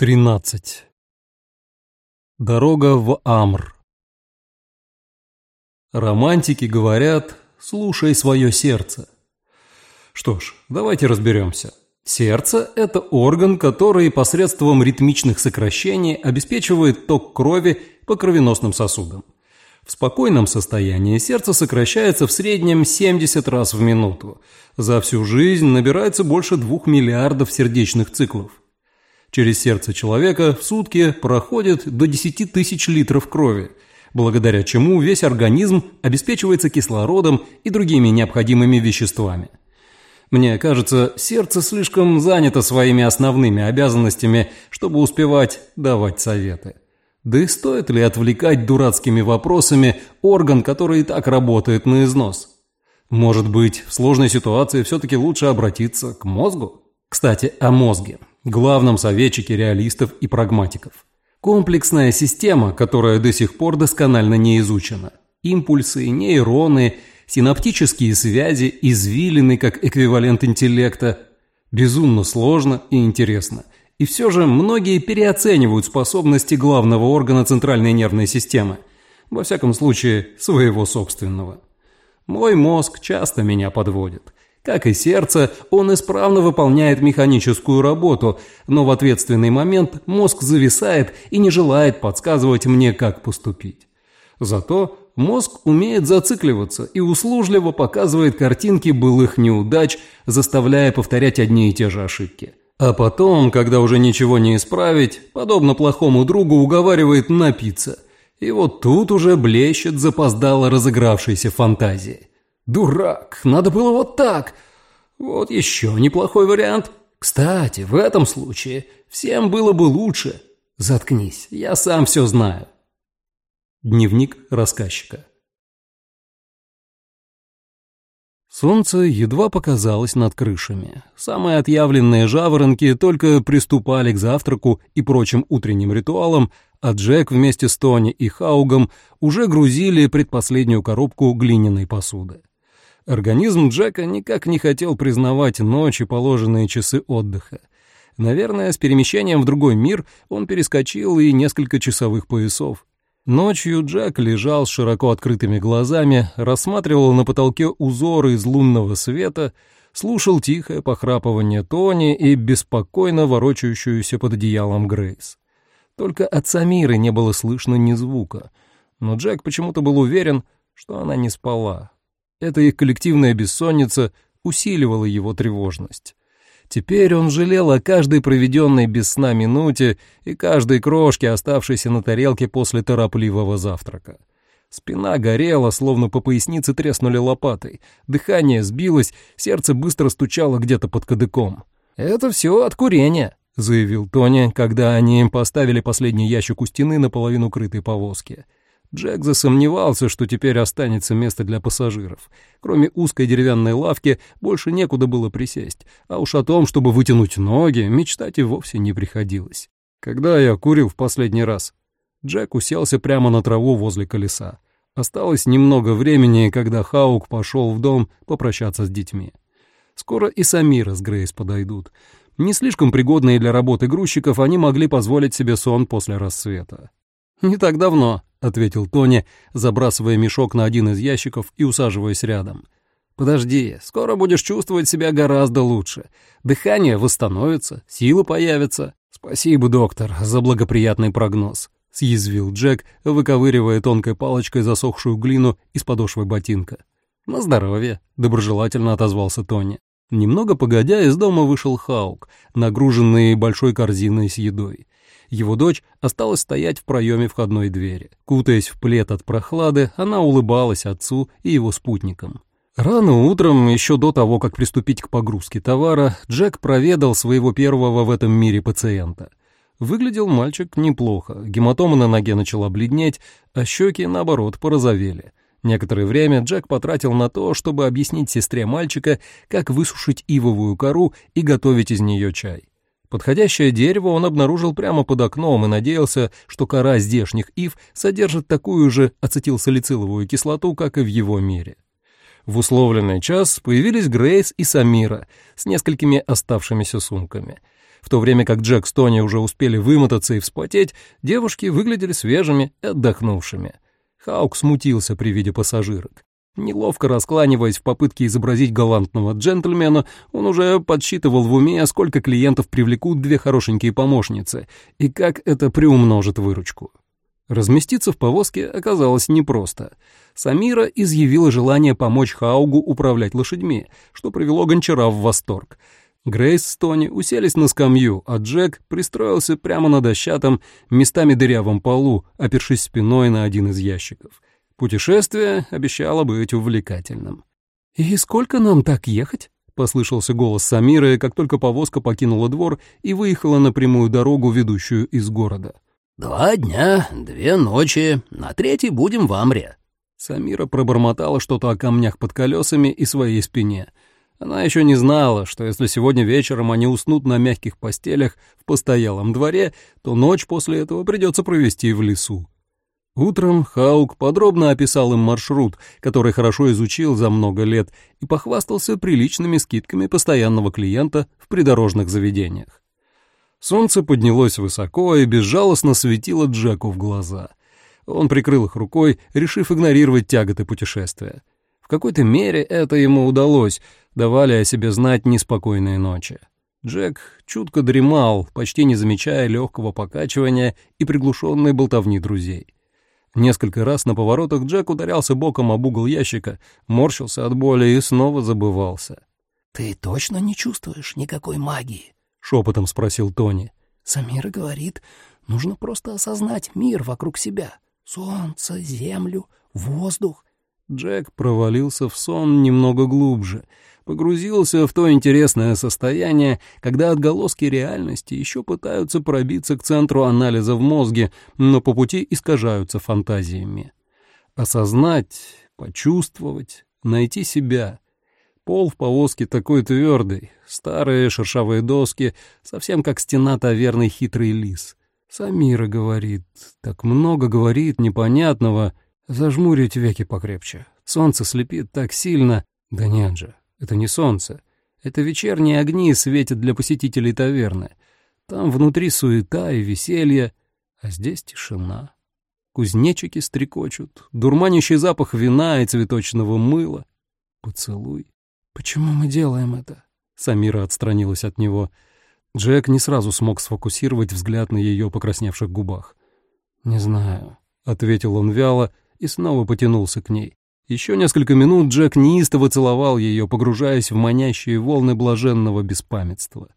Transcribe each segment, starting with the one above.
13. Дорога в Амр. Романтики говорят, слушай свое сердце. Что ж, давайте разберемся. Сердце – это орган, который посредством ритмичных сокращений обеспечивает ток крови по кровеносным сосудам. В спокойном состоянии сердце сокращается в среднем 70 раз в минуту. За всю жизнь набирается больше 2 миллиардов сердечных циклов. Через сердце человека в сутки проходит до 10 тысяч литров крови, благодаря чему весь организм обеспечивается кислородом и другими необходимыми веществами. Мне кажется, сердце слишком занято своими основными обязанностями, чтобы успевать давать советы. Да и стоит ли отвлекать дурацкими вопросами орган, который и так работает на износ? Может быть, в сложной ситуации все-таки лучше обратиться к мозгу? Кстати, о мозге главном советчике реалистов и прагматиков. Комплексная система, которая до сих пор досконально не изучена. Импульсы, нейроны, синаптические связи, извилины как эквивалент интеллекта. Безумно сложно и интересно. И все же многие переоценивают способности главного органа центральной нервной системы. Во всяком случае, своего собственного. Мой мозг часто меня подводит – как и сердце, он исправно выполняет механическую работу, но в ответственный момент мозг зависает и не желает подсказывать мне, как поступить. Зато мозг умеет зацикливаться и услужливо показывает картинки былых неудач, заставляя повторять одни и те же ошибки. А потом, когда уже ничего не исправить, подобно плохому другу уговаривает напиться. И вот тут уже блещет запоздало разыгравшейся фантазией. Дурак, надо было вот так. Вот еще неплохой вариант. Кстати, в этом случае всем было бы лучше. Заткнись, я сам все знаю. Дневник рассказчика. Солнце едва показалось над крышами. Самые отъявленные жаворонки только приступали к завтраку и прочим утренним ритуалам, а Джек вместе с Тони и Хаугом уже грузили предпоследнюю коробку глиняной посуды. Организм Джека никак не хотел признавать ночи положенные часы отдыха. Наверное, с перемещением в другой мир он перескочил и несколько часовых поясов. Ночью Джек лежал с широко открытыми глазами, рассматривал на потолке узоры из лунного света, слушал тихое похрапывание Тони и беспокойно ворочающуюся под одеялом Грейс. Только от Самиры не было слышно ни звука, но Джек почему-то был уверен, что она не спала. Эта их коллективная бессонница усиливала его тревожность. Теперь он жалел о каждой проведенной без сна минуте и каждой крошке, оставшейся на тарелке после торопливого завтрака. Спина горела, словно по пояснице треснули лопатой, дыхание сбилось, сердце быстро стучало где-то под кадыком. «Это все от курения», — заявил Тони, когда они поставили последний ящик у стены наполовину крытой повозки. Джек засомневался, что теперь останется место для пассажиров. Кроме узкой деревянной лавки больше некуда было присесть, а уж о том, чтобы вытянуть ноги, мечтать и вовсе не приходилось. Когда я курил в последний раз? Джек уселся прямо на траву возле колеса. Осталось немного времени, когда Хаук пошел в дом попрощаться с детьми. Скоро и Самира с Грейс подойдут. Не слишком пригодные для работы грузчиков, они могли позволить себе сон после рассвета. «Не так давно», — ответил Тони, забрасывая мешок на один из ящиков и усаживаясь рядом. «Подожди, скоро будешь чувствовать себя гораздо лучше. Дыхание восстановится, силы появятся». «Спасибо, доктор, за благоприятный прогноз», — съязвил Джек, выковыривая тонкой палочкой засохшую глину из подошвы ботинка. «На здоровье», — доброжелательно отозвался Тони. Немного погодя, из дома вышел Хаук, нагруженный большой корзиной с едой. Его дочь осталась стоять в проеме входной двери. Кутаясь в плед от прохлады, она улыбалась отцу и его спутникам. Рано утром, еще до того, как приступить к погрузке товара, Джек проведал своего первого в этом мире пациента. Выглядел мальчик неплохо, гематома на ноге начала бледнеть, а щеки, наоборот, порозовели. Некоторое время Джек потратил на то, чтобы объяснить сестре мальчика, как высушить ивовую кору и готовить из нее чай. Подходящее дерево он обнаружил прямо под окном и надеялся, что кора здешних ив содержит такую же ацетилсалициловую кислоту, как и в его мире. В условленный час появились Грейс и Самира с несколькими оставшимися сумками. В то время как Джек с Тони уже успели вымотаться и вспотеть, девушки выглядели свежими и отдохнувшими. Хаук смутился при виде пассажирок. Неловко раскланиваясь в попытке изобразить галантного джентльмена, он уже подсчитывал в уме, сколько клиентов привлекут две хорошенькие помощницы и как это приумножит выручку. Разместиться в повозке оказалось непросто. Самира изъявила желание помочь Хаугу управлять лошадьми, что привело гончара в восторг. Грейс с Тони уселись на скамью, а Джек пристроился прямо на дощатом, местами дырявом полу, опершись спиной на один из ящиков. Путешествие обещало быть увлекательным. «И сколько нам так ехать?» — послышался голос Самиры, как только повозка покинула двор и выехала на прямую дорогу, ведущую из города. «Два дня, две ночи, на третий будем в Амре». Самира пробормотала что-то о камнях под колесами и своей спине. Она еще не знала, что если сегодня вечером они уснут на мягких постелях в постоялом дворе, то ночь после этого придется провести в лесу. Утром Хаук подробно описал им маршрут, который хорошо изучил за много лет, и похвастался приличными скидками постоянного клиента в придорожных заведениях. Солнце поднялось высоко и безжалостно светило Джеку в глаза. Он прикрыл их рукой, решив игнорировать тяготы путешествия. В какой-то мере это ему удалось, давали о себе знать неспокойные ночи. Джек чутко дремал, почти не замечая легкого покачивания и приглушенной болтовни друзей. Несколько раз на поворотах Джек ударялся боком об угол ящика, морщился от боли и снова забывался. «Ты точно не чувствуешь никакой магии?» — шепотом спросил Тони. «Самира говорит, нужно просто осознать мир вокруг себя. Солнце, землю, воздух». Джек провалился в сон немного глубже, погрузился в то интересное состояние, когда отголоски реальности еще пытаются пробиться к центру анализа в мозге, но по пути искажаются фантазиями. Осознать, почувствовать, найти себя — Пол в повозке такой твердый, старые шершавые доски, совсем как стена таверный хитрый лис. Самира говорит, так много говорит непонятного. Зажмурить веки покрепче. Солнце слепит так сильно. Да нет же, это не солнце. Это вечерние огни светят для посетителей таверны. Там внутри суета и веселье, а здесь тишина. Кузнечики стрекочут, дурманящий запах вина и цветочного мыла. Поцелуй. «Почему мы делаем это?» Самира отстранилась от него. Джек не сразу смог сфокусировать взгляд на ее покрасневших губах. «Не знаю», — ответил он вяло и снова потянулся к ней. Еще несколько минут Джек неистово целовал ее, погружаясь в манящие волны блаженного беспамятства.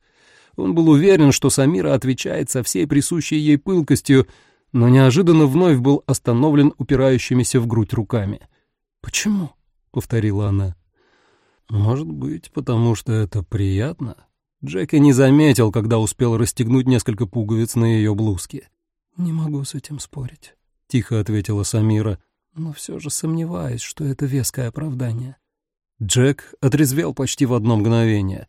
Он был уверен, что Самира отвечает со всей присущей ей пылкостью, но неожиданно вновь был остановлен упирающимися в грудь руками. «Почему?» — повторила она. Может быть, потому что это приятно? Джеки не заметил, когда успел расстегнуть несколько пуговиц на ее блузке. «Не могу с этим спорить», — тихо ответила Самира, «но все же сомневаюсь, что это веское оправдание». Джек отрезвел почти в одно мгновение.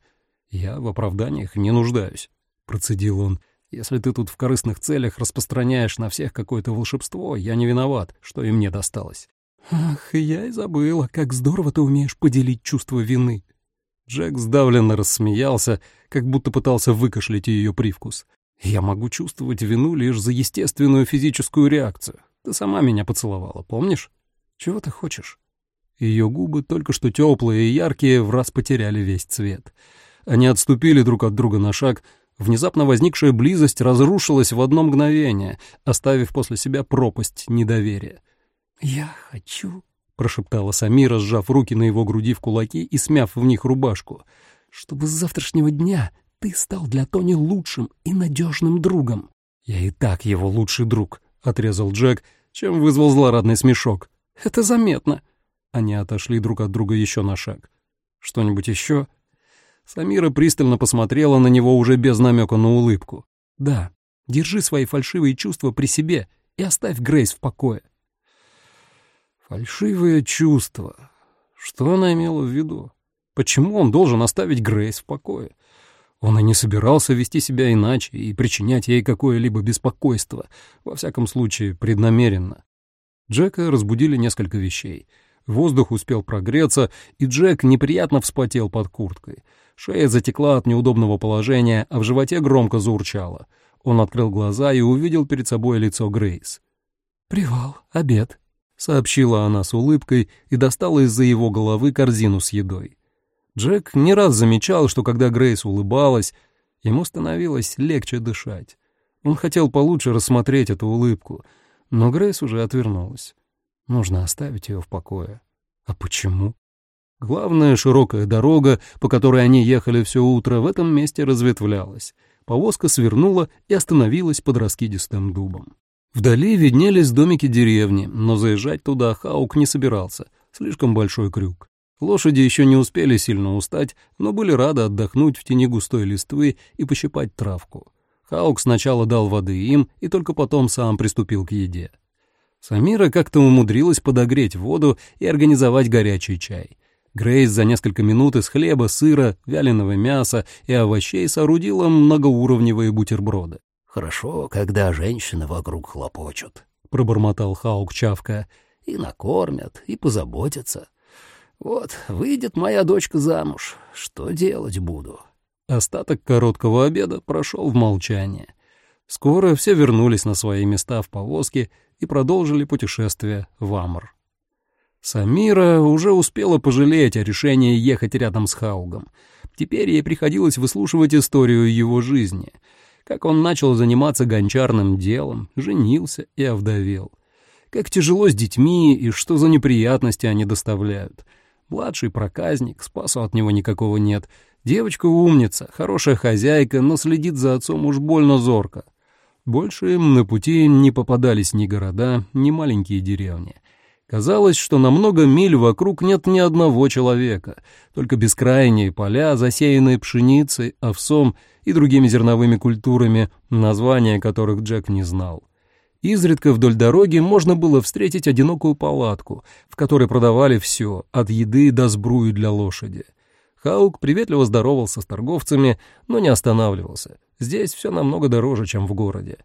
«Я в оправданиях не нуждаюсь», — процедил он. «Если ты тут в корыстных целях распространяешь на всех какое-то волшебство, я не виноват, что и мне досталось. «Ах, я и забыла, как здорово ты умеешь поделить чувство вины». Джек сдавленно рассмеялся, как будто пытался выкашлять ее привкус. «Я могу чувствовать вину лишь за естественную физическую реакцию. Ты сама меня поцеловала, помнишь? Чего ты хочешь?» Ее губы, только что теплые и яркие, в раз потеряли весь цвет. Они отступили друг от друга на шаг. Внезапно возникшая близость разрушилась в одно мгновение, оставив после себя пропасть недоверия. «Я хочу», — прошептала Самира, сжав руки на его груди в кулаки и смяв в них рубашку, «чтобы с завтрашнего дня ты стал для Тони лучшим и надежным другом». «Я и так его лучший друг», — отрезал Джек, чем вызвал злорадный смешок. «Это заметно». Они отошли друг от друга еще на шаг. «Что-нибудь еще?» Самира пристально посмотрела на него уже без намека на улыбку. «Да, держи свои фальшивые чувства при себе и оставь Грейс в покое. Фальшивые чувства. Что она имела в виду? Почему он должен оставить Грейс в покое? Он и не собирался вести себя иначе и причинять ей какое-либо беспокойство, во всяком случае, преднамеренно. Джека разбудили несколько вещей. Воздух успел прогреться, и Джек неприятно вспотел под курткой. Шея затекла от неудобного положения, а в животе громко заурчало. Он открыл глаза и увидел перед собой лицо Грейс. «Привал, обед», — сообщила она с улыбкой и достала из-за его головы корзину с едой. Джек не раз замечал, что когда Грейс улыбалась, ему становилось легче дышать. Он хотел получше рассмотреть эту улыбку, но Грейс уже отвернулась. Нужно оставить ее в покое. А почему? Главная широкая дорога, по которой они ехали все утро, в этом месте разветвлялась. Повозка свернула и остановилась под раскидистым дубом. Вдали виднелись домики деревни, но заезжать туда Хаук не собирался, слишком большой крюк. Лошади еще не успели сильно устать, но были рады отдохнуть в тени густой листвы и пощипать травку. Хаук сначала дал воды им и только потом сам приступил к еде. Самира как-то умудрилась подогреть воду и организовать горячий чай. Грейс за несколько минут из хлеба, сыра, вяленого мяса и овощей соорудила многоуровневые бутерброды. «Хорошо, когда женщины вокруг хлопочут», — пробормотал Хаук чавка, — «и накормят, и позаботятся. Вот, выйдет моя дочка замуж, что делать буду?» Остаток короткого обеда прошел в молчании. Скоро все вернулись на свои места в повозке и продолжили путешествие в Амр. Самира уже успела пожалеть о решении ехать рядом с Хаугом. Теперь ей приходилось выслушивать историю его жизни, как он начал заниматься гончарным делом, женился и овдовел. Как тяжело с детьми и что за неприятности они доставляют. Младший проказник, спасу от него никакого нет. Девочка умница, хорошая хозяйка, но следит за отцом уж больно зорко. Больше им на пути не попадались ни города, ни маленькие деревни. Казалось, что на много миль вокруг нет ни одного человека, только бескрайние поля, засеянные пшеницей, овсом и другими зерновыми культурами, названия которых Джек не знал. Изредка вдоль дороги можно было встретить одинокую палатку, в которой продавали все, от еды до сбруи для лошади. Хаук приветливо здоровался с торговцами, но не останавливался. Здесь все намного дороже, чем в городе.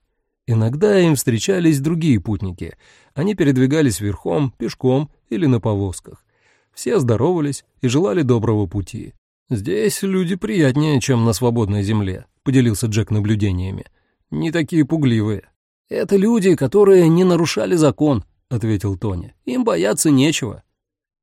Иногда им встречались другие путники. Они передвигались верхом, пешком или на повозках. Все здоровались и желали доброго пути. «Здесь люди приятнее, чем на свободной земле», — поделился Джек наблюдениями. «Не такие пугливые». «Это люди, которые не нарушали закон», — ответил Тони. «Им бояться нечего».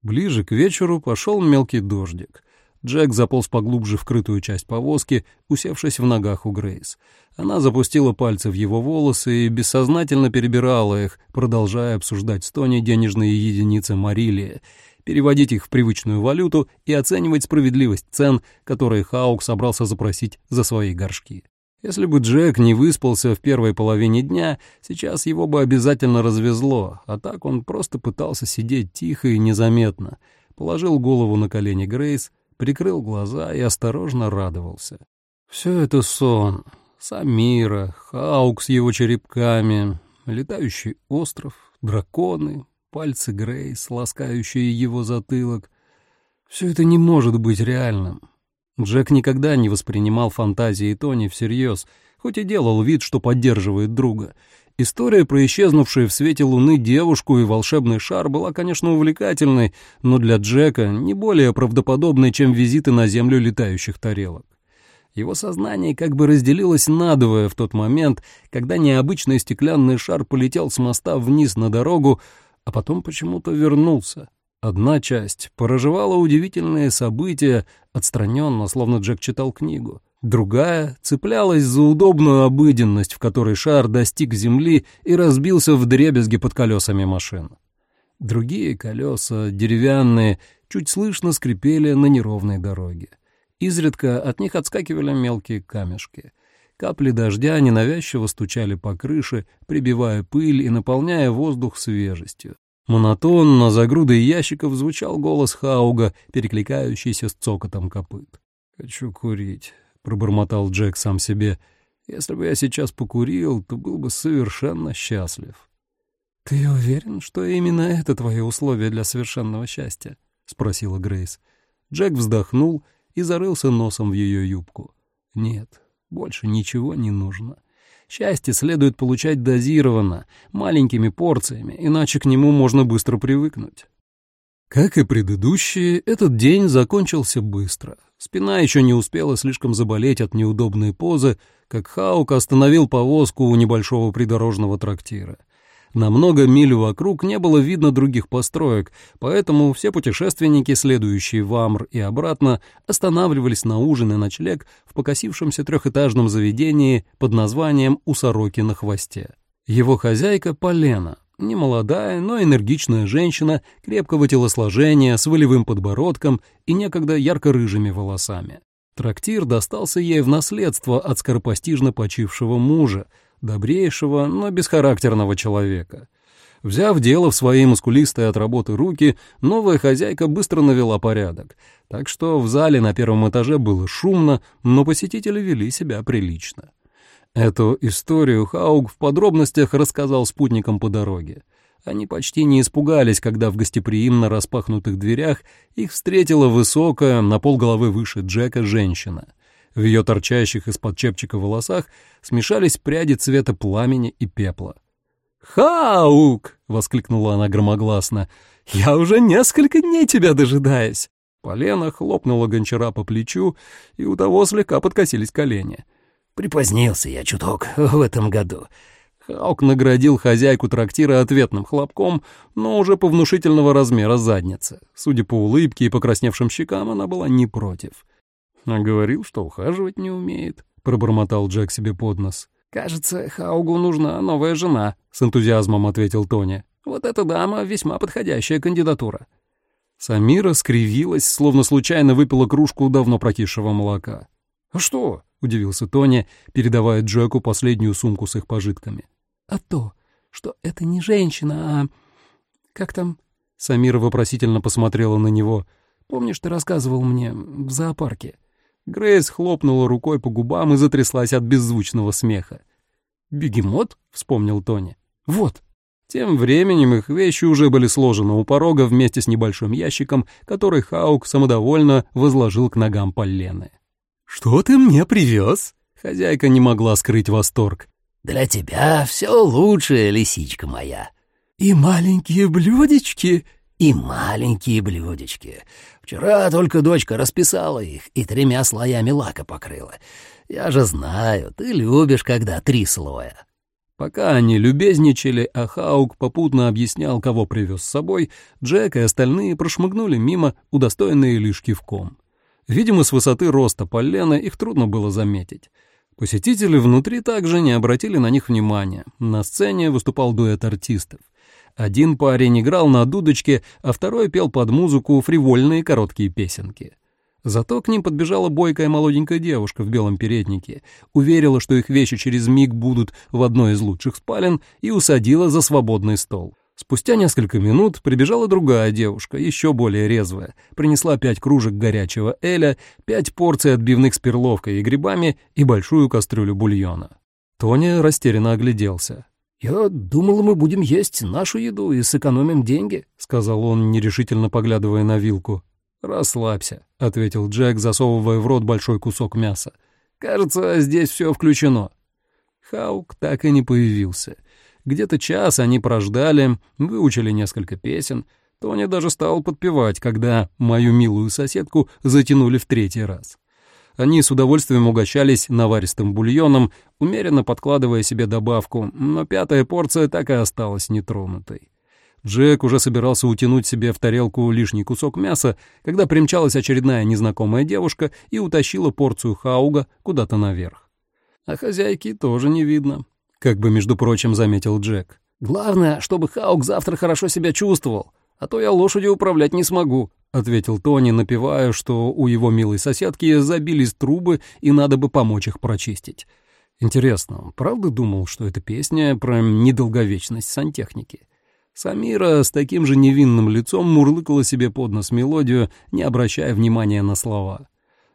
Ближе к вечеру пошел мелкий дождик. Джек заполз поглубже в крытую часть повозки, усевшись в ногах у Грейс. Она запустила пальцы в его волосы и бессознательно перебирала их, продолжая обсуждать с Тони денежные единицы Марилии, переводить их в привычную валюту и оценивать справедливость цен, которые Хаук собрался запросить за свои горшки. Если бы Джек не выспался в первой половине дня, сейчас его бы обязательно развезло, а так он просто пытался сидеть тихо и незаметно, положил голову на колени Грейс, прикрыл глаза и осторожно радовался. Все это сон. Самира, Хаук с его черепками, летающий остров, драконы, пальцы Грейс, ласкающие его затылок. Все это не может быть реальным. Джек никогда не воспринимал фантазии Тони всерьез, хоть и делал вид, что поддерживает друга, История про исчезнувшую в свете луны девушку и волшебный шар была, конечно, увлекательной, но для Джека не более правдоподобной, чем визиты на Землю летающих тарелок. Его сознание как бы разделилось надвое в тот момент, когда необычный стеклянный шар полетел с моста вниз на дорогу, а потом почему-то вернулся. Одна часть проживала удивительные события, отстраненно, словно Джек читал книгу. Другая цеплялась за удобную обыденность, в которой шар достиг земли и разбился в дребезги под колесами машин. Другие колеса, деревянные, чуть слышно скрипели на неровной дороге. Изредка от них отскакивали мелкие камешки. Капли дождя ненавязчиво стучали по крыше, прибивая пыль и наполняя воздух свежестью. Монотонно за грудой ящиков звучал голос Хауга, перекликающийся с цокотом копыт. «Хочу курить пробормотал Джек сам себе. Если бы я сейчас покурил, то был бы совершенно счастлив. Ты уверен, что именно это твои условия для совершенного счастья? спросила Грейс. Джек вздохнул и зарылся носом в ее юбку. Нет, больше ничего не нужно. Счастье следует получать дозированно, маленькими порциями, иначе к нему можно быстро привыкнуть. Как и предыдущие, этот день закончился быстро. Спина еще не успела слишком заболеть от неудобной позы, как Хаук остановил повозку у небольшого придорожного трактира. На много миль вокруг не было видно других построек, поэтому все путешественники, следующие в Амр и обратно, останавливались на ужин и ночлег в покосившемся трехэтажном заведении под названием «У сороки на хвосте». Его хозяйка Полена, немолодая, но энергичная женщина крепкого телосложения с волевым подбородком и некогда ярко-рыжими волосами. Трактир достался ей в наследство от скоропостижно почившего мужа, добрейшего, но бесхарактерного человека. Взяв дело в свои мускулистые от работы руки, новая хозяйка быстро навела порядок, так что в зале на первом этаже было шумно, но посетители вели себя прилично. Эту историю Хауг в подробностях рассказал спутникам по дороге. Они почти не испугались, когда в гостеприимно распахнутых дверях их встретила высокая, на полголовы выше Джека, женщина. В ее торчащих из-под чепчика волосах смешались пряди цвета пламени и пепла. «Хаук!» — воскликнула она громогласно. «Я уже несколько дней тебя дожидаюсь!» Полена хлопнула гончара по плечу, и у того слегка подкосились колени. «Припозднился я чуток в этом году». Хаук наградил хозяйку трактира ответным хлопком, но уже по внушительного размера задницы. Судя по улыбке и покрасневшим щекам, она была не против. «А говорил, что ухаживать не умеет», — пробормотал Джек себе под нос. «Кажется, Хаугу нужна новая жена», — с энтузиазмом ответил Тони. «Вот эта дама весьма подходящая кандидатура». Самира скривилась, словно случайно выпила кружку давно прокисшего молока. «А что?» — удивился Тони, передавая Джеку последнюю сумку с их пожитками. «А то, что это не женщина, а... Как там?» Самира вопросительно посмотрела на него. «Помнишь, ты рассказывал мне в зоопарке?» Грейс хлопнула рукой по губам и затряслась от беззвучного смеха. «Бегемот?» — вспомнил Тони. «Вот». Тем временем их вещи уже были сложены у порога вместе с небольшим ящиком, который Хаук самодовольно возложил к ногам Поллены. «Что ты мне привез?» Хозяйка не могла скрыть восторг. «Для тебя все лучшее, лисичка моя». «И маленькие блюдечки?» «И маленькие блюдечки. Вчера только дочка расписала их и тремя слоями лака покрыла. Я же знаю, ты любишь, когда три слоя». Пока они любезничали, а Хаук попутно объяснял, кого привез с собой, Джек и остальные прошмыгнули мимо, удостоенные лишь кивком. Видимо, с высоты роста полена их трудно было заметить. Посетители внутри также не обратили на них внимания. На сцене выступал дуэт артистов. Один парень играл на дудочке, а второй пел под музыку фривольные короткие песенки. Зато к ним подбежала бойкая молоденькая девушка в белом переднике, уверила, что их вещи через миг будут в одной из лучших спален, и усадила за свободный стол. Спустя несколько минут прибежала другая девушка, еще более резвая, принесла пять кружек горячего эля, пять порций отбивных с перловкой и грибами и большую кастрюлю бульона. Тоня растерянно огляделся. «Я думал, мы будем есть нашу еду и сэкономим деньги», — сказал он, нерешительно поглядывая на вилку. «Расслабься», — ответил Джек, засовывая в рот большой кусок мяса. «Кажется, здесь все включено». Хаук так и не появился. Где-то час они прождали, выучили несколько песен. Тони даже стал подпевать, когда мою милую соседку затянули в третий раз. Они с удовольствием угощались наваристым бульоном, умеренно подкладывая себе добавку, но пятая порция так и осталась нетронутой. Джек уже собирался утянуть себе в тарелку лишний кусок мяса, когда примчалась очередная незнакомая девушка и утащила порцию хауга куда-то наверх. А хозяйки тоже не видно, как бы, между прочим, заметил Джек. «Главное, чтобы Хаук завтра хорошо себя чувствовал, а то я лошадью управлять не смогу», — ответил Тони, напевая, что у его милой соседки забились трубы и надо бы помочь их прочистить. Интересно, правда думал, что эта песня про недолговечность сантехники? Самира с таким же невинным лицом мурлыкала себе под нос мелодию, не обращая внимания на слова.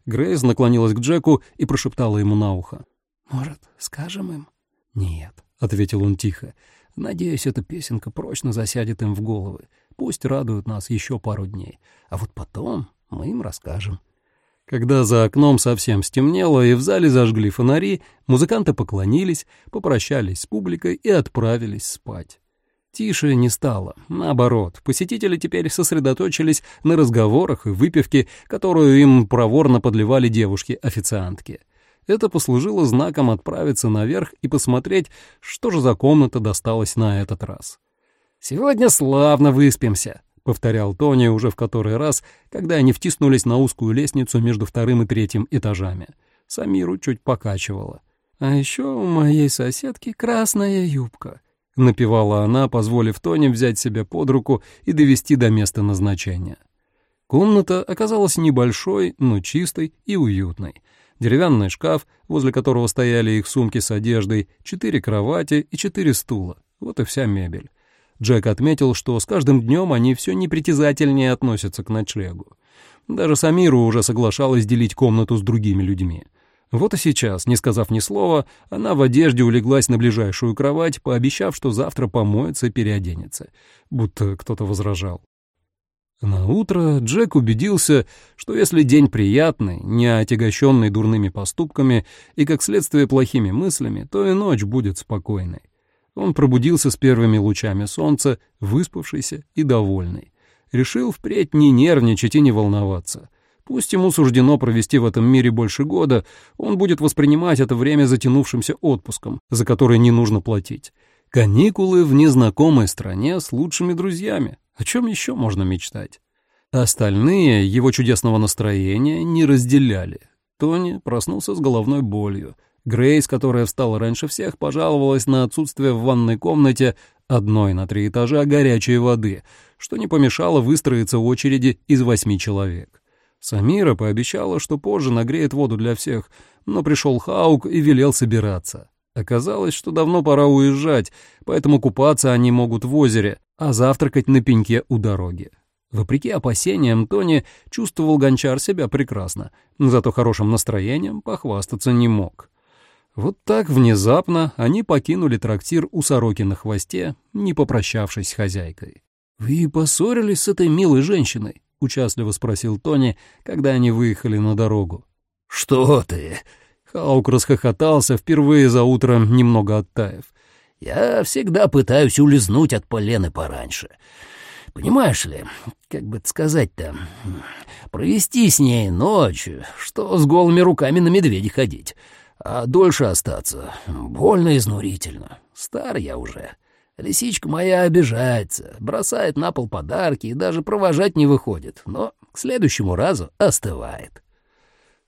Грейс наклонилась к Джеку и прошептала ему на ухо. «Может, скажем им?» «Нет», — ответил он тихо. «Надеюсь, эта песенка прочно засядет им в головы. Пусть радуют нас еще пару дней. А вот потом мы им расскажем». Когда за окном совсем стемнело и в зале зажгли фонари, музыканты поклонились, попрощались с публикой и отправились спать. Тише не стало. Наоборот, посетители теперь сосредоточились на разговорах и выпивке, которую им проворно подливали девушки-официантки. Это послужило знаком отправиться наверх и посмотреть, что же за комната досталась на этот раз. «Сегодня славно выспимся», — повторял Тони уже в который раз, когда они втиснулись на узкую лестницу между вторым и третьим этажами. Самиру чуть покачивало. «А еще у моей соседки красная юбка», — напевала она, позволив Тони взять себя под руку и довести до места назначения. Комната оказалась небольшой, но чистой и уютной. Деревянный шкаф, возле которого стояли их сумки с одеждой, четыре кровати и четыре стула. Вот и вся мебель. Джек отметил, что с каждым днем они все непритязательнее относятся к ночлегу. Даже Самиру уже соглашалась делить комнату с другими людьми. Вот и сейчас, не сказав ни слова, она в одежде улеглась на ближайшую кровать, пообещав, что завтра помоется и переоденется, будто кто-то возражал. На утро Джек убедился, что если день приятный, не отягощенный дурными поступками и, как следствие, плохими мыслями, то и ночь будет спокойной. Он пробудился с первыми лучами солнца, выспавшийся и довольный. Решил впредь не нервничать и не волноваться — Пусть ему суждено провести в этом мире больше года, он будет воспринимать это время затянувшимся отпуском, за который не нужно платить. Каникулы в незнакомой стране с лучшими друзьями. О чем еще можно мечтать? Остальные его чудесного настроения не разделяли. Тони проснулся с головной болью. Грейс, которая встала раньше всех, пожаловалась на отсутствие в ванной комнате одной на три этажа горячей воды, что не помешало выстроиться очереди из восьми человек. Самира пообещала, что позже нагреет воду для всех, но пришел Хаук и велел собираться. Оказалось, что давно пора уезжать, поэтому купаться они могут в озере, а завтракать на пеньке у дороги. Вопреки опасениям, Тони чувствовал гончар себя прекрасно, зато хорошим настроением похвастаться не мог. Вот так внезапно они покинули трактир у сороки на хвосте, не попрощавшись с хозяйкой. «Вы поссорились с этой милой женщиной?» — участливо спросил Тони, когда они выехали на дорогу. «Что ты?» Хаук расхохотался, впервые за утро немного оттаив. «Я всегда пытаюсь улизнуть от Полены пораньше. Понимаешь ли, как бы сказать-то, провести с ней ночь, что с голыми руками на медведя ходить, а дольше остаться больно изнурительно. Стар я уже. Лисичка моя обижается, бросает на пол подарки и даже провожать не выходит, но к следующему разу остывает.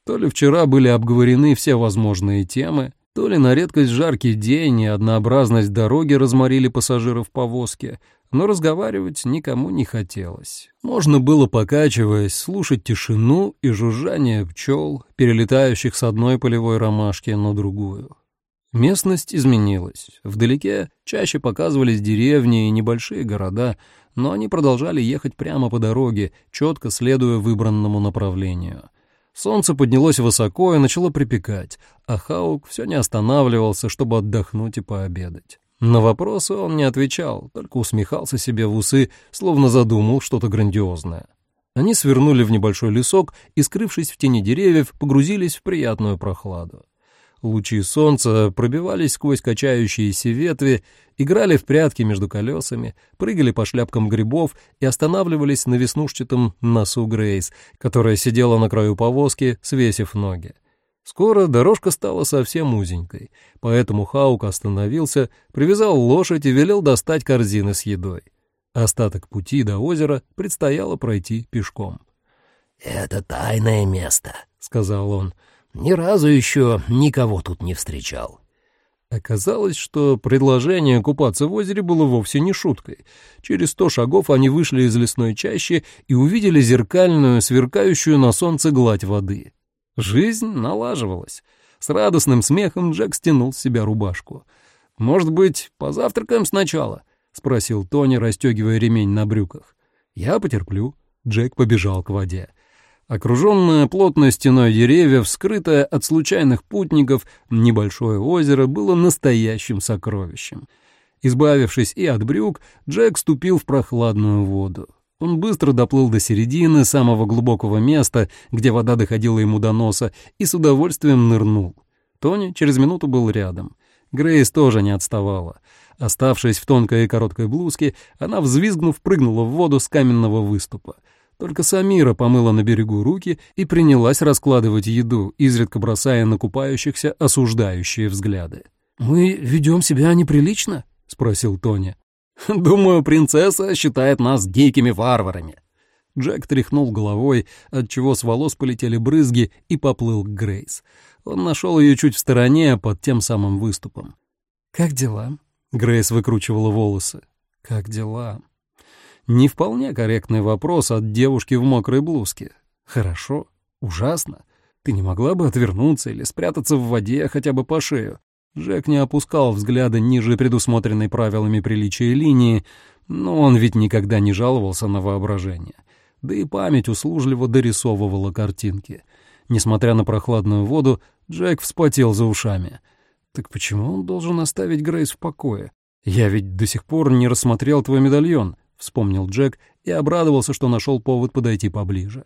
То ли вчера были обговорены все возможные темы, то ли на редкость жаркий день и однообразность дороги разморили пассажиров повозки, но разговаривать никому не хотелось. Можно было, покачиваясь, слушать тишину и жужжание пчел, перелетающих с одной полевой ромашки на другую. Местность изменилась. Вдалеке чаще показывались деревни и небольшие города, но они продолжали ехать прямо по дороге, четко следуя выбранному направлению. Солнце поднялось высоко и начало припекать, а Хаук все не останавливался, чтобы отдохнуть и пообедать. На вопросы он не отвечал, только усмехался себе в усы, словно задумал что-то грандиозное. Они свернули в небольшой лесок и, скрывшись в тени деревьев, погрузились в приятную прохладу. Лучи солнца пробивались сквозь качающиеся ветви, играли в прятки между колесами, прыгали по шляпкам грибов и останавливались на веснушчатом носу Грейс, которая сидела на краю повозки, свесив ноги. Скоро дорожка стала совсем узенькой, поэтому Хаук остановился, привязал лошадь и велел достать корзины с едой. Остаток пути до озера предстояло пройти пешком. «Это тайное место», — сказал он. Ни разу еще никого тут не встречал. Оказалось, что предложение купаться в озере было вовсе не шуткой. Через сто шагов они вышли из лесной чащи и увидели зеркальную, сверкающую на солнце гладь воды. Жизнь налаживалась. С радостным смехом Джек стянул с себя рубашку. «Может быть, позавтракаем сначала?» — спросил Тони, расстегивая ремень на брюках. «Я потерплю». Джек побежал к воде. Окруженное плотной стеной деревьев, скрытое от случайных путников, небольшое озеро было настоящим сокровищем. Избавившись и от брюк, Джек ступил в прохладную воду. Он быстро доплыл до середины самого глубокого места, где вода доходила ему до носа, и с удовольствием нырнул. Тони через минуту был рядом. Грейс тоже не отставала. Оставшись в тонкой и короткой блузке, она, взвизгнув, прыгнула в воду с каменного выступа. Только Самира помыла на берегу руки и принялась раскладывать еду, изредка бросая на купающихся осуждающие взгляды. «Мы ведем себя неприлично?» — спросил Тони. «Думаю, принцесса считает нас дикими варварами». Джек тряхнул головой, отчего с волос полетели брызги, и поплыл к Грейс. Он нашел ее чуть в стороне, под тем самым выступом. «Как дела?» — Грейс выкручивала волосы. «Как дела?» Не вполне корректный вопрос от девушки в мокрой блузке. Хорошо, ужасно. Ты не могла бы отвернуться или спрятаться в воде хотя бы по шею? Джек не опускал взгляда ниже предусмотренной правилами приличия линии, но он ведь никогда не жаловался на воображение. Да и память услужливо дорисовывала картинки. Несмотря на прохладную воду, Джек вспотел за ушами. Так почему он должен оставить Грейс в покое? Я ведь до сих пор не рассмотрел твой медальон вспомнил Джек и обрадовался, что нашел повод подойти поближе.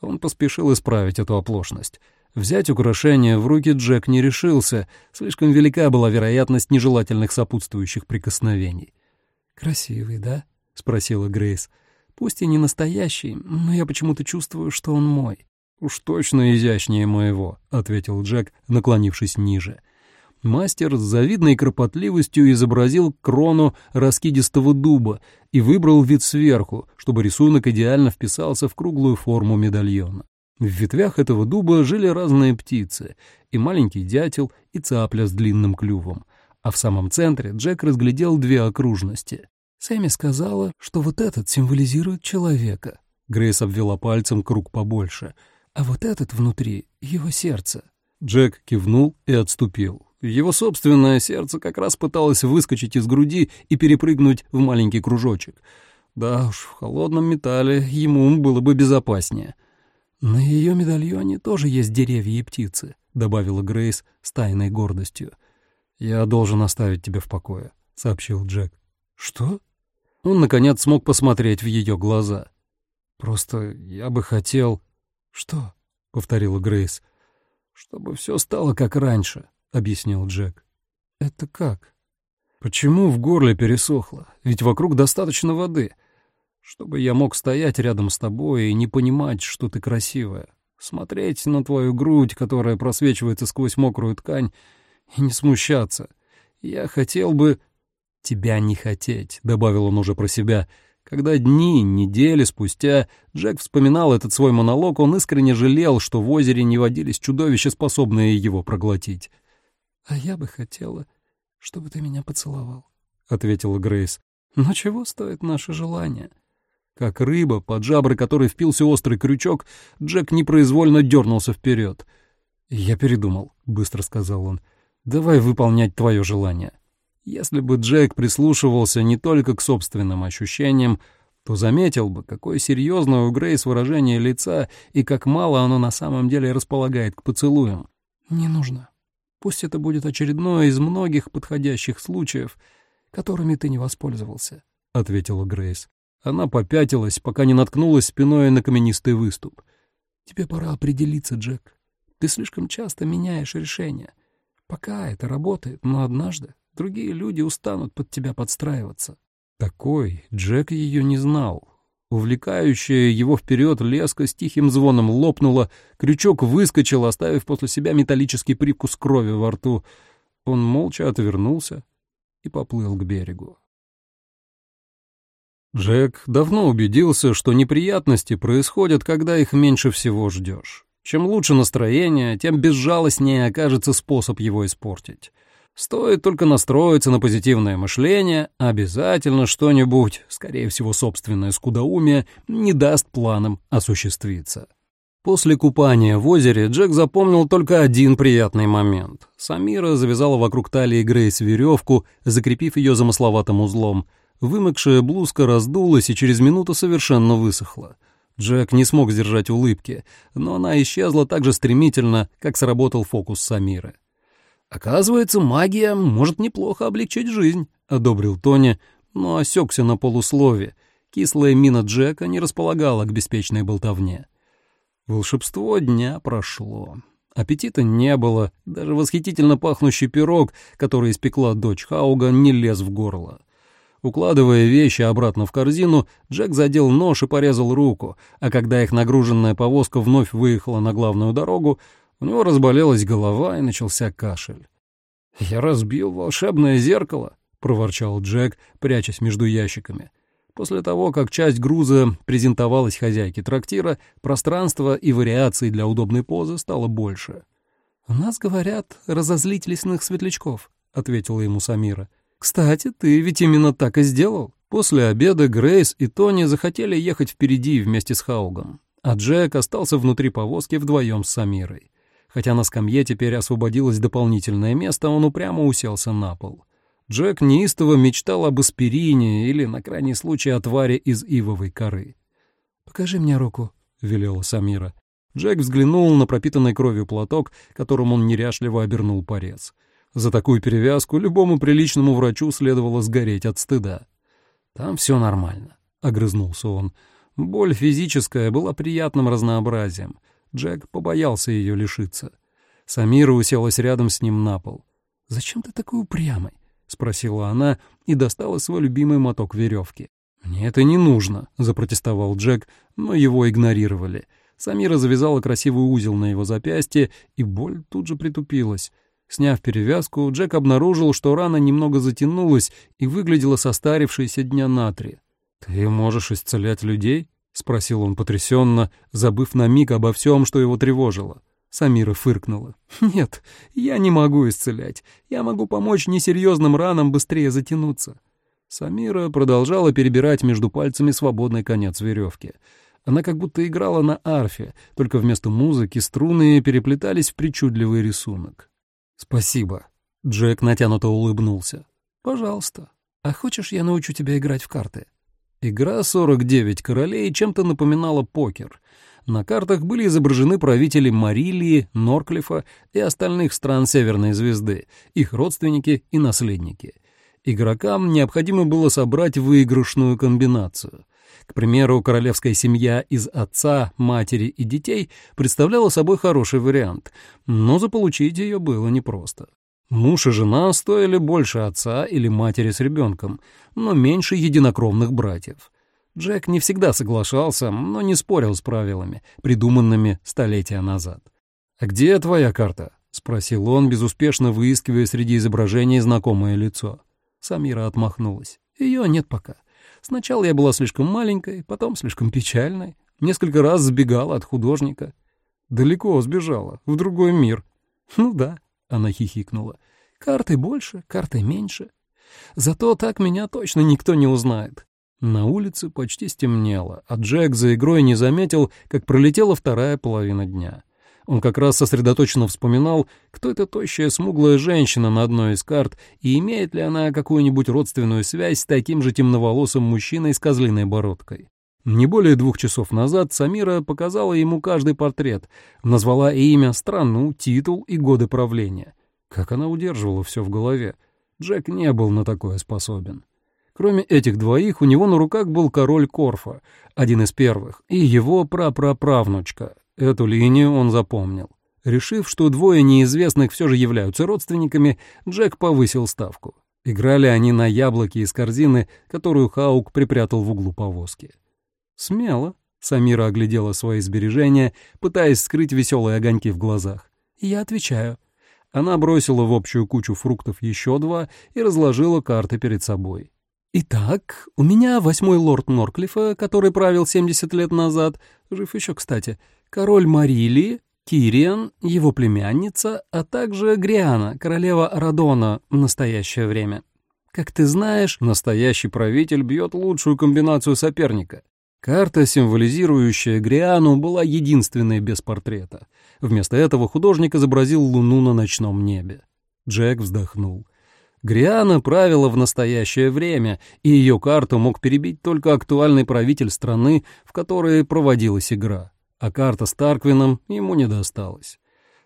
Он поспешил исправить эту оплошность. Взять украшение в руки Джек не решился, слишком велика была вероятность нежелательных сопутствующих прикосновений. «Красивый, да?» — спросила Грейс. «Пусть и не настоящий, но я почему-то чувствую, что он мой». «Уж точно изящнее моего», — ответил Джек, наклонившись ниже. Мастер с завидной кропотливостью изобразил крону раскидистого дуба и выбрал вид сверху, чтобы рисунок идеально вписался в круглую форму медальона. В ветвях этого дуба жили разные птицы, и маленький дятел, и цапля с длинным клювом. А в самом центре Джек разглядел две окружности. «Сэмми сказала, что вот этот символизирует человека». Грейс обвела пальцем круг побольше. «А вот этот внутри — его сердце». Джек кивнул и отступил. Его собственное сердце как раз пыталось выскочить из груди и перепрыгнуть в маленький кружочек. Да уж, в холодном металле ему было бы безопаснее. «На ее медальоне тоже есть деревья и птицы», — добавила Грейс с тайной гордостью. «Я должен оставить тебя в покое», — сообщил Джек. «Что?» Он, наконец, смог посмотреть в ее глаза. «Просто я бы хотел...» «Что?» — повторила Грейс. «Чтобы все стало как раньше», — объяснил Джек. «Это как?» «Почему в горле пересохло? Ведь вокруг достаточно воды. Чтобы я мог стоять рядом с тобой и не понимать, что ты красивая. Смотреть на твою грудь, которая просвечивается сквозь мокрую ткань, и не смущаться. Я хотел бы...» «Тебя не хотеть», — добавил он уже про себя. Когда дни, недели спустя Джек вспоминал этот свой монолог, он искренне жалел, что в озере не водились чудовища, способные его проглотить. «А я бы хотела, чтобы ты меня поцеловал», — ответила Грейс. «Но чего стоит наше желание?» Как рыба, под жабры которой впился острый крючок, Джек непроизвольно дернулся вперед. «Я передумал», — быстро сказал он. «Давай выполнять твое желание». Если бы Джек прислушивался не только к собственным ощущениям, то заметил бы, какое серьезное у Грейс выражение лица и как мало оно на самом деле располагает к поцелуям. «Не нужно», Пусть это будет очередной из многих подходящих случаев, которыми ты не воспользовался», — ответила Грейс. Она попятилась, пока не наткнулась спиной на каменистый выступ. «Тебе пора определиться, Джек. Ты слишком часто меняешь решения. Пока это работает, но однажды другие люди устанут под тебя подстраиваться». Такой Джек ее не знал. Увлекающая его вперед леска с тихим звоном лопнула, крючок выскочил, оставив после себя металлический привкус крови во рту. Он молча отвернулся и поплыл к берегу. Джек давно убедился, что неприятности происходят, когда их меньше всего ждешь. Чем лучше настроение, тем безжалостнее окажется способ его испортить. Стоит только настроиться на позитивное мышление, обязательно что-нибудь, скорее всего собственное скудоумие, не даст планам осуществиться. После купания в озере Джек запомнил только один приятный момент. Самира завязала вокруг талии Грейс веревку, закрепив ее замысловатым узлом. Вымокшая блузка раздулась и через минуту совершенно высохла. Джек не смог сдержать улыбки, но она исчезла так же стремительно, как сработал фокус Самиры. «Оказывается, магия может неплохо облегчить жизнь», — одобрил Тони, но осекся на полуслове. Кислая мина Джека не располагала к беспечной болтовне. Волшебство дня прошло. Аппетита не было, даже восхитительно пахнущий пирог, который испекла дочь Хауга, не лез в горло. Укладывая вещи обратно в корзину, Джек задел нож и порезал руку, а когда их нагруженная повозка вновь выехала на главную дорогу, у него разболелась голова и начался кашель. «Я разбил волшебное зеркало», — проворчал Джек, прячась между ящиками. После того, как часть груза презентовалась хозяйке трактира, пространства и вариаций для удобной позы стало больше. «У нас, говорят, разозлить лесных светлячков», — ответила ему Самира. «Кстати, ты ведь именно так и сделал». После обеда Грейс и Тони захотели ехать впереди вместе с Хаугом, а Джек остался внутри повозки вдвоем с Самирой. Хотя на скамье теперь освободилось дополнительное место, он упрямо уселся на пол. Джек неистово мечтал об аспирине или, на крайний случай, о твари из ивовой коры. «Покажи мне руку», — велела Самира. Джек взглянул на пропитанный кровью платок, которым он неряшливо обернул порез. За такую перевязку любому приличному врачу следовало сгореть от стыда. «Там все нормально», — огрызнулся он. Боль физическая была приятным разнообразием. Джек побоялся ее лишиться. Самира уселась рядом с ним на пол. «Зачем ты такой упрямый? — спросила она и достала свой любимый моток веревки. «Мне это не нужно», — запротестовал Джек, но его игнорировали. Самира завязала красивый узел на его запястье, и боль тут же притупилась. Сняв перевязку, Джек обнаружил, что рана немного затянулась и выглядела состарившейся дня на три. «Ты можешь исцелять людей?» — спросил он потрясенно, забыв на миг обо всем, что его тревожило. Самира фыркнула. «Нет, я не могу исцелять. Я могу помочь несерьезным ранам быстрее затянуться». Самира продолжала перебирать между пальцами свободный конец веревки. Она как будто играла на арфе, только вместо музыки струны переплетались в причудливый рисунок. «Спасибо», — Джек натянуто улыбнулся. «Пожалуйста. А хочешь, я научу тебя играть в карты?» Игра «49 королей» чем-то напоминала покер — на картах были изображены правители Марилии, Норклифа и остальных стран Северной Звезды, их родственники и наследники. Игрокам необходимо было собрать выигрышную комбинацию. К примеру, королевская семья из отца, матери и детей представляла собой хороший вариант, но заполучить ее было непросто. Муж и жена стоили больше отца или матери с ребенком, но меньше единокровных братьев. Джек не всегда соглашался, но не спорил с правилами, придуманными столетия назад. «А где твоя карта?» — спросил он, безуспешно выискивая среди изображений знакомое лицо. Самира отмахнулась. «Ее нет пока. Сначала я была слишком маленькой, потом слишком печальной. Несколько раз сбегала от художника». «Далеко сбежала, в другой мир». «Ну да», — она хихикнула. «Карты больше, карты меньше. Зато так меня точно никто не узнает. На улице почти стемнело, а Джек за игрой не заметил, как пролетела вторая половина дня. Он как раз сосредоточенно вспоминал, кто эта тощая смуглая женщина на одной из карт и имеет ли она какую-нибудь родственную связь с таким же темноволосым мужчиной с козлиной бородкой. Не более двух часов назад Самира показала ему каждый портрет, назвала имя, страну, титул и годы правления. Как она удерживала все в голове? Джек не был на такое способен. Кроме этих двоих, у него на руках был король Корфа, один из первых, и его прапраправнучка. Эту линию он запомнил. Решив, что двое неизвестных все же являются родственниками, Джек повысил ставку. Играли они на яблоки из корзины, которую Хаук припрятал в углу повозки. «Смело», — Самира оглядела свои сбережения, пытаясь скрыть веселые огоньки в глазах. «Я отвечаю». Она бросила в общую кучу фруктов еще два и разложила карты перед собой. Итак, у меня восьмой лорд Норклифа, который правил 70 лет назад, жив еще, кстати, король Марили, Кириан, его племянница, а также Гриана, королева Радона в настоящее время. Как ты знаешь, настоящий правитель бьет лучшую комбинацию соперника. Карта, символизирующая Гриану, была единственной без портрета. Вместо этого художник изобразил луну на ночном небе. Джек вздохнул. Гриана правила в настоящее время, и ее карту мог перебить только актуальный правитель страны, в которой проводилась игра. А карта с Тарквином ему не досталась.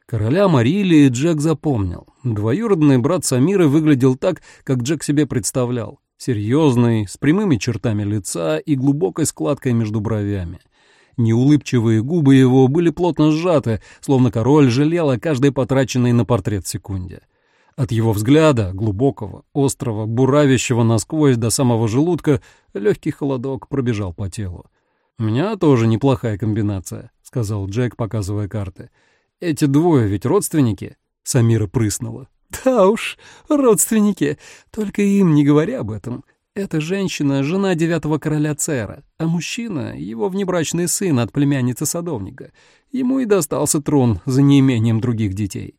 Короля Марилии Джек запомнил. Двоюродный брат Самиры выглядел так, как Джек себе представлял. Серьезный, с прямыми чертами лица и глубокой складкой между бровями. Неулыбчивые губы его были плотно сжаты, словно король жалел о каждой потраченной на портрет секунде. От его взгляда, глубокого, острого, буравящего насквозь до самого желудка, легкий холодок пробежал по телу. «У меня тоже неплохая комбинация», — сказал Джек, показывая карты. «Эти двое ведь родственники?» — Самира прыснула. «Да уж, родственники. Только им не говоря об этом. Эта женщина — жена девятого короля Цера, а мужчина — его внебрачный сын от племянницы садовника. Ему и достался трон за неимением других детей.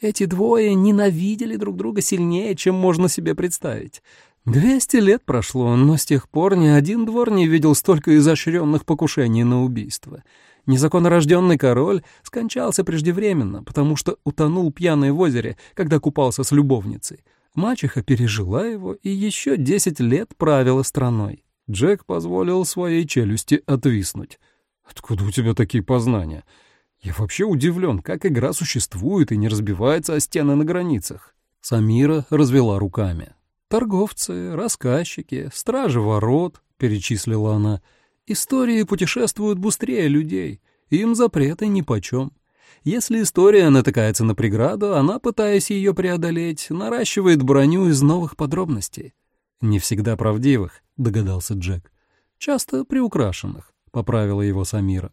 Эти двое ненавидели друг друга сильнее, чем можно себе представить. Двести лет прошло, но с тех пор ни один двор не видел столько изощренных покушений на убийство. Незаконнорожденный король скончался преждевременно, потому что утонул пьяный в озере, когда купался с любовницей. Мачеха пережила его и еще десять лет правила страной. Джек позволил своей челюсти отвиснуть. «Откуда у тебя такие познания? Я вообще удивлен, как игра существует и не разбивается о стены на границах». Самира развела руками. «Торговцы, рассказчики, стражи ворот», — перечислила она. «Истории путешествуют быстрее людей, им запреты нипочем. Если история натыкается на преграду, она, пытаясь ее преодолеть, наращивает броню из новых подробностей. «Не всегда правдивых», — догадался Джек. «Часто приукрашенных», — поправила его Самира.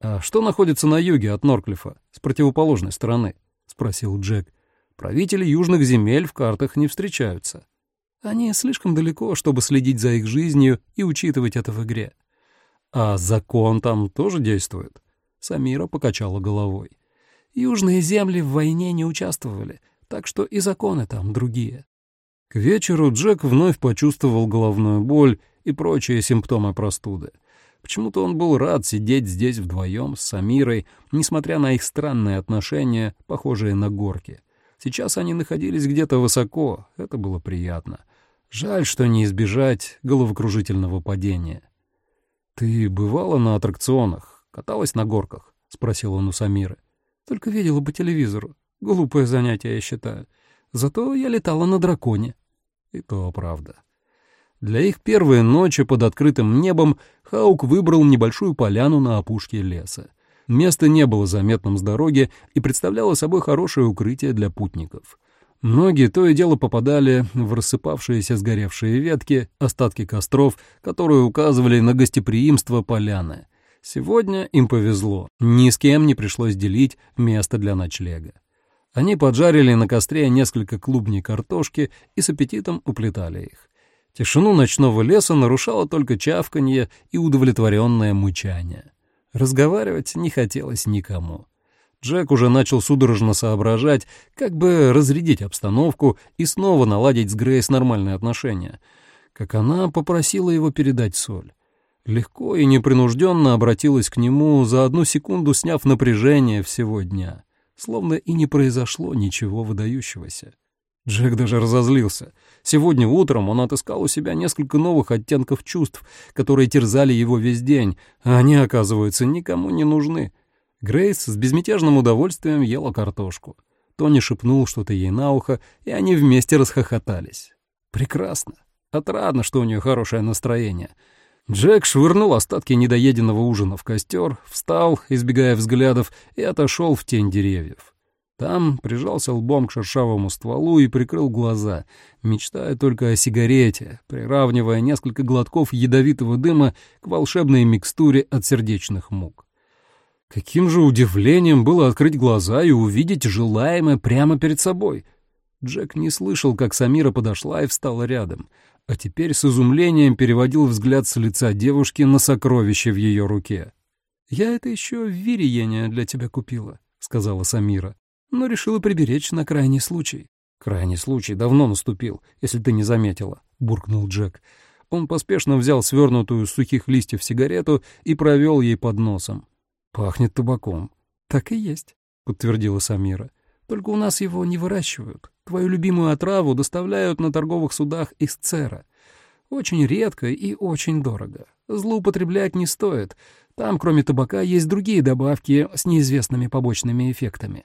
«А что находится на юге от Норклифа, с противоположной стороны?» — спросил Джек. «Правители южных земель в картах не встречаются». «Они слишком далеко, чтобы следить за их жизнью и учитывать это в игре». «А закон там тоже действует?» Самира покачала головой. Южные земли в войне не участвовали, так что и законы там другие. К вечеру Джек вновь почувствовал головную боль и прочие симптомы простуды. Почему-то он был рад сидеть здесь вдвоем с Самирой, несмотря на их странные отношения, похожие на горки. Сейчас они находились где-то высоко, это было приятно. Жаль, что не избежать головокружительного падения. «Ты бывала на аттракционах?» Каталась на горках? — спросил он у Самиры. — Только видела по телевизору. Глупое занятие, я считаю. Зато я летала на драконе. И то правда. Для их первой ночи под открытым небом Хаук выбрал небольшую поляну на опушке леса. Место не было заметным с дороги и представляло собой хорошее укрытие для путников. Многие то и дело попадали в рассыпавшиеся сгоревшие ветки, остатки костров, которые указывали на гостеприимство поляны — Сегодня им повезло, ни с кем не пришлось делить место для ночлега. Они поджарили на костре несколько клубней картошки и с аппетитом уплетали их. Тишину ночного леса нарушало только чавканье и удовлетворенное мычание. Разговаривать не хотелось никому. Джек уже начал судорожно соображать, как бы разрядить обстановку и снова наладить с Грейс нормальные отношения, как она попросила его передать соль легко и непринужденно обратилась к нему, за одну секунду сняв напряжение всего дня, словно и не произошло ничего выдающегося. Джек даже разозлился. Сегодня утром он отыскал у себя несколько новых оттенков чувств, которые терзали его весь день, а они, оказывается, никому не нужны. Грейс с безмятежным удовольствием ела картошку. Тони шепнул что-то ей на ухо, и они вместе расхохотались. Прекрасно. Отрадно, что у нее хорошее настроение — Джек швырнул остатки недоеденного ужина в костер, встал, избегая взглядов, и отошел в тень деревьев. Там прижался лбом к шершавому стволу и прикрыл глаза, мечтая только о сигарете, приравнивая несколько глотков ядовитого дыма к волшебной микстуре от сердечных мук. Каким же удивлением было открыть глаза и увидеть желаемое прямо перед собой. Джек не слышал, как Самира подошла и встала рядом — а теперь с изумлением переводил взгляд с лица девушки на сокровище в ее руке. «Я это еще в Вириене для тебя купила», — сказала Самира, «но решила приберечь на крайний случай». «Крайний случай давно наступил, если ты не заметила», — буркнул Джек. Он поспешно взял свернутую с сухих листьев сигарету и провел ей под носом. «Пахнет табаком». «Так и есть», — подтвердила Самира. «Только у нас его не выращивают. Твою любимую отраву доставляют на торговых судах из Цера. Очень редко и очень дорого. Злоупотреблять не стоит. Там, кроме табака, есть другие добавки с неизвестными побочными эффектами».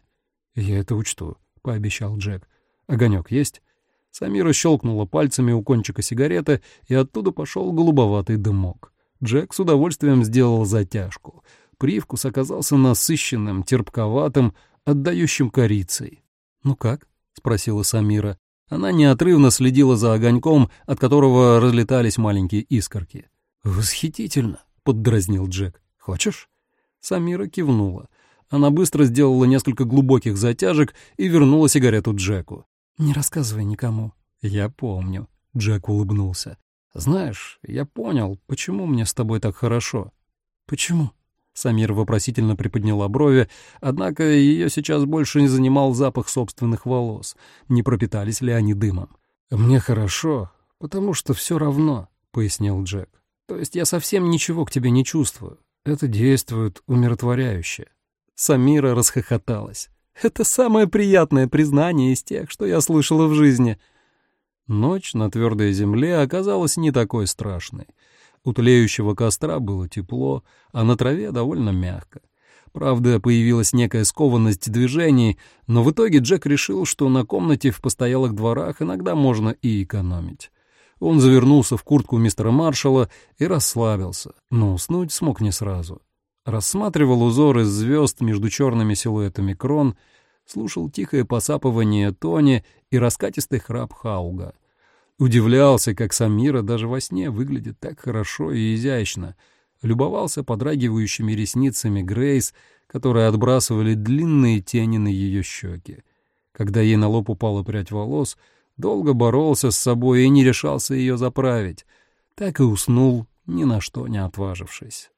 «Я это учту», — пообещал Джек. «Огонек есть?» Самира щелкнула пальцами у кончика сигареты, и оттуда пошел голубоватый дымок. Джек с удовольствием сделал затяжку. Привкус оказался насыщенным, терпковатым, отдающим корицей. «Ну как?» — спросила Самира. Она неотрывно следила за огоньком, от которого разлетались маленькие искорки. «Восхитительно!» — поддразнил Джек. «Хочешь?» Самира кивнула. Она быстро сделала несколько глубоких затяжек и вернула сигарету Джеку. «Не рассказывай никому». «Я помню», — Джек улыбнулся. «Знаешь, я понял, почему мне с тобой так хорошо». «Почему?» Самир вопросительно приподняла брови, однако ее сейчас больше не занимал запах собственных волос, не пропитались ли они дымом. «Мне хорошо, потому что все равно», — пояснил Джек. «То есть я совсем ничего к тебе не чувствую. Это действует умиротворяюще». Самира расхохоталась. «Это самое приятное признание из тех, что я слышала в жизни». Ночь на твердой земле оказалась не такой страшной. У тлеющего костра было тепло, а на траве довольно мягко. Правда, появилась некая скованность движений, но в итоге Джек решил, что на комнате в постоялых дворах иногда можно и экономить. Он завернулся в куртку мистера Маршалла и расслабился, но уснуть смог не сразу. Рассматривал узор из звезд между черными силуэтами крон, слушал тихое посапывание Тони и раскатистый храп Хауга. Удивлялся, как Самира даже во сне выглядит так хорошо и изящно. Любовался подрагивающими ресницами Грейс, которые отбрасывали длинные тени на ее щеки. Когда ей на лоб упала прядь волос, долго боролся с собой и не решался ее заправить. Так и уснул, ни на что не отважившись.